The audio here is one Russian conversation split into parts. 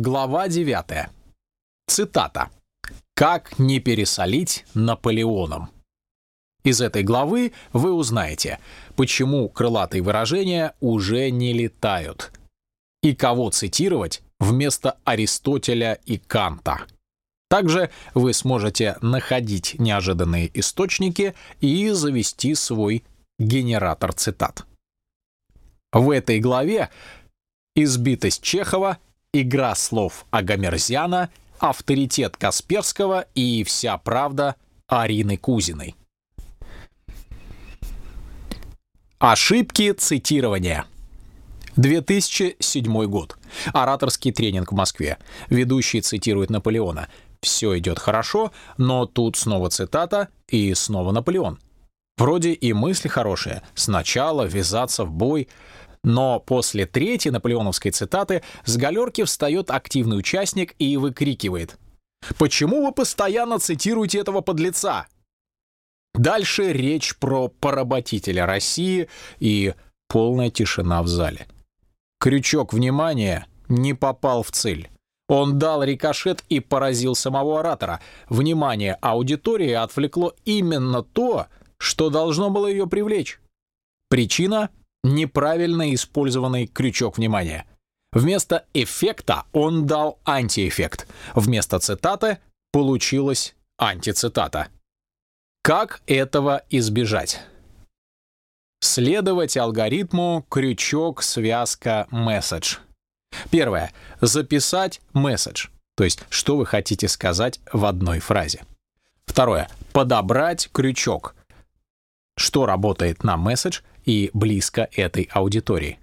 Глава 9. Цитата. «Как не пересолить Наполеоном?» Из этой главы вы узнаете, почему крылатые выражения уже не летают и кого цитировать вместо Аристотеля и Канта. Также вы сможете находить неожиданные источники и завести свой генератор цитат. В этой главе избитость Чехова, игра слов Агамерзяна, авторитет Касперского и вся правда Арины Кузиной. Ошибки цитирования. 2007 год. Ораторский тренинг в Москве. Ведущий цитирует Наполеона. Все идет хорошо, но тут снова цитата и снова Наполеон. Вроде и мысли хорошие. Сначала ввязаться в бой. Но после третьей наполеоновской цитаты с галерки встает активный участник и выкрикивает. «Почему вы постоянно цитируете этого подлеца?» Дальше речь про поработителя России и полная тишина в зале. Крючок внимания не попал в цель. Он дал рикошет и поразил самого оратора. Внимание аудитории отвлекло именно то, что должно было ее привлечь. Причина — неправильно использованный крючок внимания. Вместо эффекта он дал антиэффект. Вместо цитаты получилась антицитата. Как этого избежать? Следовать алгоритму крючок, связка, месседж. Первое. Записать месседж, то есть что вы хотите сказать в одной фразе. Второе. Подобрать крючок, что работает на месседж и близко этой аудитории.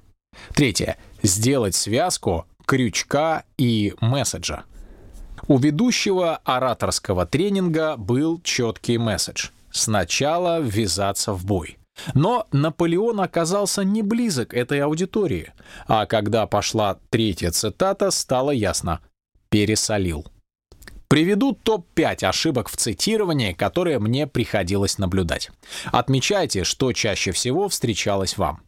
Третье. Сделать связку крючка и месседжа. У ведущего ораторского тренинга был четкий месседж сначала ввязаться в бой. Но Наполеон оказался не близок этой аудитории, а когда пошла третья цитата, стало ясно — пересолил. Приведу топ-5 ошибок в цитировании, которые мне приходилось наблюдать. Отмечайте, что чаще всего встречалось вам.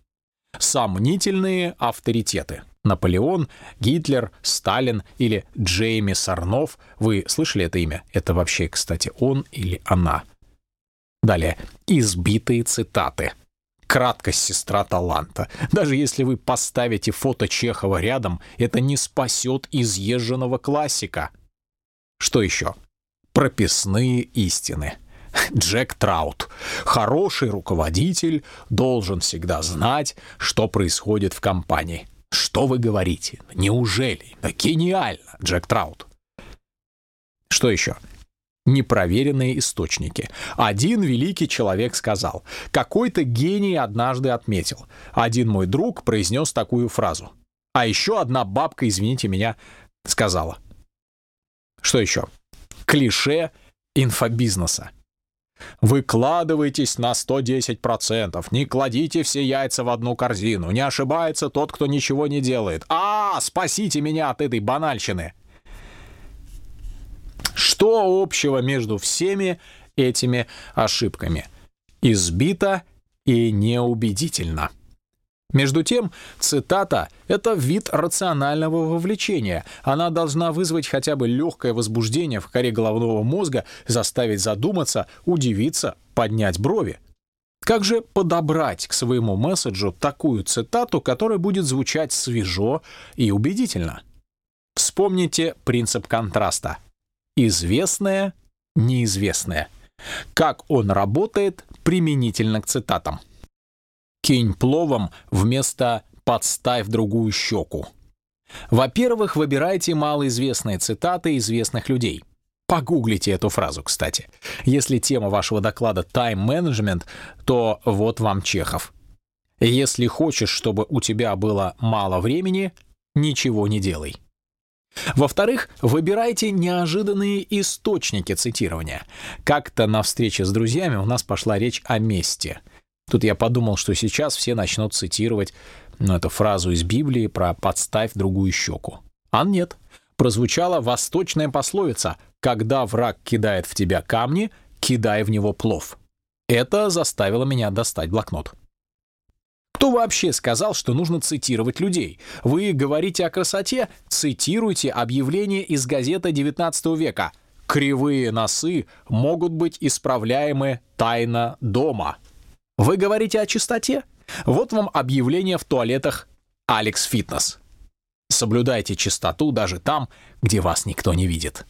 Сомнительные авторитеты. Наполеон, Гитлер, Сталин или Джейми Сарнов. Вы слышали это имя? Это вообще, кстати, он или она? Далее. Избитые цитаты. Краткость сестра таланта. Даже если вы поставите фото Чехова рядом, это не спасет изъезженного классика. Что еще? Прописные истины. Джек Траут. Хороший руководитель должен всегда знать, что происходит в компании. Что вы говорите? Неужели? Да гениально, Джек Траут. Что еще? непроверенные источники. Один великий человек сказал, какой-то гений однажды отметил. Один мой друг произнес такую фразу. А еще одна бабка, извините меня, сказала. Что еще? Клише инфобизнеса. Выкладывайтесь на 110%, не кладите все яйца в одну корзину, не ошибается тот, кто ничего не делает. А, спасите меня от этой банальщины. Что общего между всеми этими ошибками? Избито и неубедительно. Между тем, цитата — это вид рационального вовлечения. Она должна вызвать хотя бы легкое возбуждение в коре головного мозга, заставить задуматься, удивиться, поднять брови. Как же подобрать к своему месседжу такую цитату, которая будет звучать свежо и убедительно? Вспомните принцип контраста — известное, неизвестное. Как он работает применительно к цитатам. Кинь пловом вместо «подставь другую щеку». Во-первых, выбирайте малоизвестные цитаты известных людей. Погуглите эту фразу, кстати. Если тема вашего доклада тайм-менеджмент, то вот вам Чехов. Если хочешь, чтобы у тебя было мало времени, ничего не делай. Во-вторых, выбирайте неожиданные источники цитирования. Как-то на встрече с друзьями у нас пошла речь о месте. Тут я подумал, что сейчас все начнут цитировать ну, эту фразу из Библии про «подставь другую щеку». А нет. Прозвучала восточная пословица «Когда враг кидает в тебя камни, кидай в него плов». Это заставило меня достать блокнот. Кто вообще сказал, что нужно цитировать людей? Вы говорите о красоте? Цитируйте объявление из газеты XIX века. Кривые носы могут быть исправляемы тайно дома. Вы говорите о чистоте? Вот вам объявление в туалетах «Алекс Фитнес». Соблюдайте чистоту даже там, где вас никто не видит.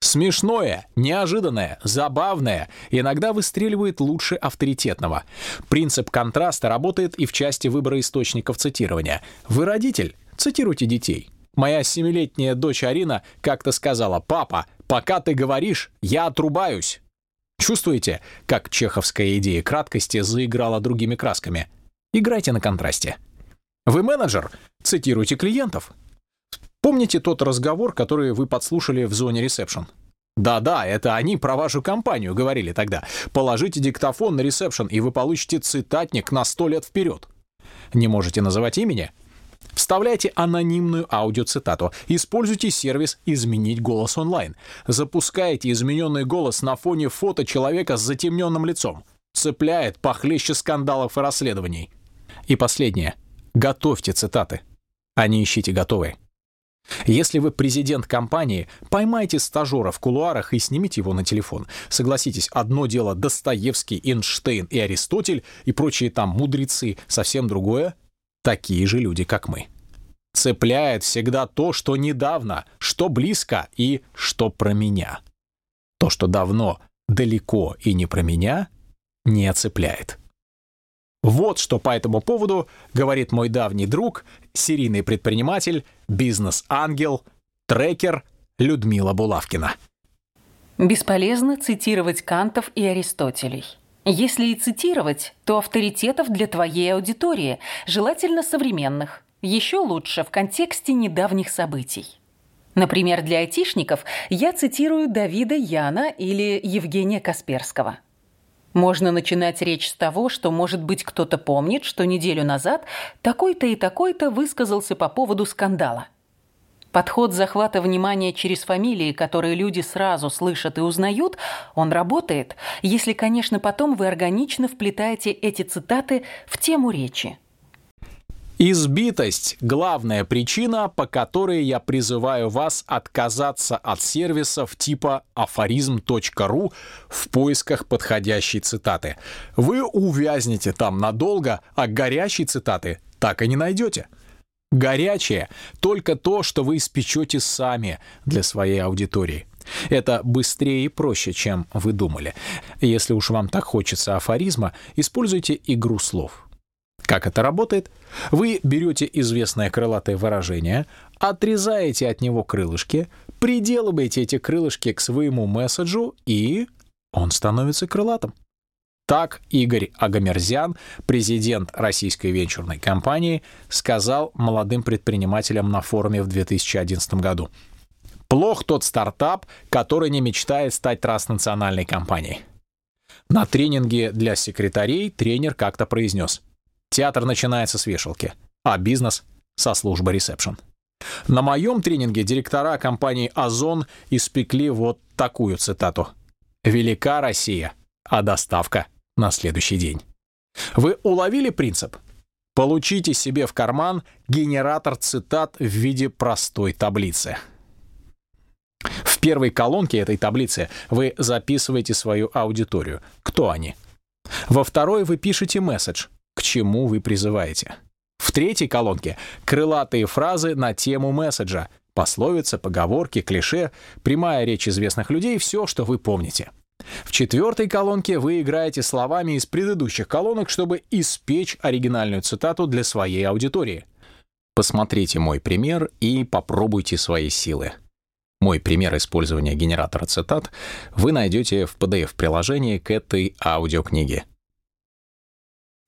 Смешное, неожиданное, забавное иногда выстреливает лучше авторитетного. Принцип контраста работает и в части выбора источников цитирования. Вы родитель, цитируйте детей. Моя семилетняя дочь Арина как-то сказала «Папа, пока ты говоришь, я отрубаюсь». Чувствуете, как чеховская идея краткости заиграла другими красками? Играйте на контрасте. Вы менеджер? Цитируйте клиентов. Помните тот разговор, который вы подслушали в зоне ресепшн? Да-да, это они про вашу компанию говорили тогда. Положите диктофон на ресепшн, и вы получите цитатник на сто лет вперед. Не можете называть имени? Вставляйте анонимную аудиоцитату. Используйте сервис «Изменить голос онлайн». Запускайте измененный голос на фоне фото человека с затемненным лицом. Цепляет похлеще скандалов и расследований. И последнее. Готовьте цитаты, а не ищите готовые. Если вы президент компании, поймайте стажера в кулуарах и снимите его на телефон. Согласитесь, одно дело Достоевский, Эйнштейн и Аристотель и прочие там мудрецы, совсем другое — такие же люди, как мы. Цепляет всегда то, что недавно, что близко и что про меня. То, что давно, далеко и не про меня, не цепляет. Вот что по этому поводу говорит мой давний друг, серийный предприниматель, бизнес-ангел, трекер Людмила Булавкина. Бесполезно цитировать Кантов и Аристотелей. Если и цитировать, то авторитетов для твоей аудитории, желательно современных. Еще лучше в контексте недавних событий. Например, для айтишников я цитирую Давида Яна или Евгения Касперского – можно начинать речь с того, что, может быть, кто-то помнит, что неделю назад такой-то и такой-то высказался по поводу скандала. Подход захвата внимания через фамилии, которые люди сразу слышат и узнают, он работает, если, конечно, потом вы органично вплетаете эти цитаты в тему речи. Избитость – главная причина, по которой я призываю вас отказаться от сервисов типа афоризм.ру в поисках подходящей цитаты. Вы увязнете там надолго, а горячей цитаты так и не найдете. Горячее — только то, что вы испечете сами для своей аудитории. Это быстрее и проще, чем вы думали. Если уж вам так хочется афоризма, используйте игру слов — как это работает? Вы берете известное крылатое выражение, отрезаете от него крылышки, приделываете эти крылышки к своему месседжу, и он становится крылатым. Так Игорь Агамерзян, президент российской венчурной компании, сказал молодым предпринимателям на форуме в 2011 году. Плох тот стартап, который не мечтает стать транснациональной компанией. На тренинге для секретарей тренер как-то произнес – Театр начинается с вешалки, а бизнес — со службы ресепшн. На моем тренинге директора компании «Озон» испекли вот такую цитату. «Велика Россия, а доставка на следующий день». Вы уловили принцип? Получите себе в карман генератор цитат в виде простой таблицы. В первой колонке этой таблицы вы записываете свою аудиторию. Кто они? Во второй вы пишете месседж, к чему вы призываете. В третьей колонке крылатые фразы на тему месседжа, пословицы, поговорки, клише, прямая речь известных людей, все, что вы помните. В четвертой колонке вы играете словами из предыдущих колонок, чтобы испечь оригинальную цитату для своей аудитории. Посмотрите мой пример и попробуйте свои силы. Мой пример использования генератора цитат вы найдете в PDF-приложении к этой аудиокниге.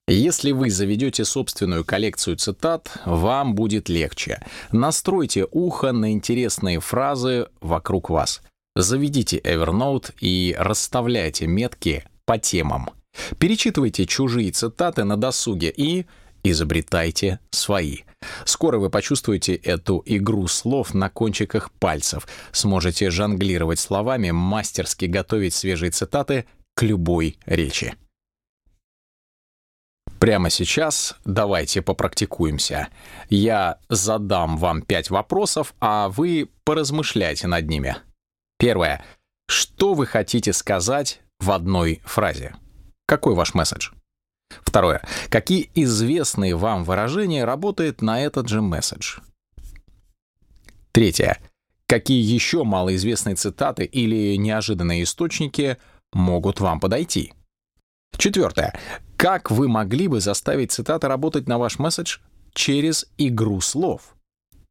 Если вы заведете собственную коллекцию цитат, вам будет легче. Настройте ухо на интересные фразы вокруг вас. Заведите Evernote и расставляйте метки по темам. Перечитывайте чужие цитаты на досуге и изобретайте свои. Скоро вы почувствуете эту игру слов на кончиках пальцев, сможете жонглировать словами, мастерски готовить свежие цитаты к любой речи. Прямо сейчас давайте попрактикуемся. Я задам вам пять вопросов, а вы поразмышляйте над ними. Первое. Что вы хотите сказать в одной фразе? Какой ваш месседж? Второе. Какие известные вам выражения работают на этот же месседж? Третье. Какие еще малоизвестные цитаты или неожиданные источники могут вам подойти? Четвертое. Как вы могли бы заставить цитаты работать на ваш месседж через игру слов?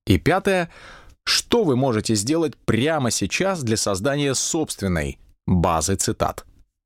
И пятое. Что вы можете сделать прямо сейчас для создания собственной базы цитат?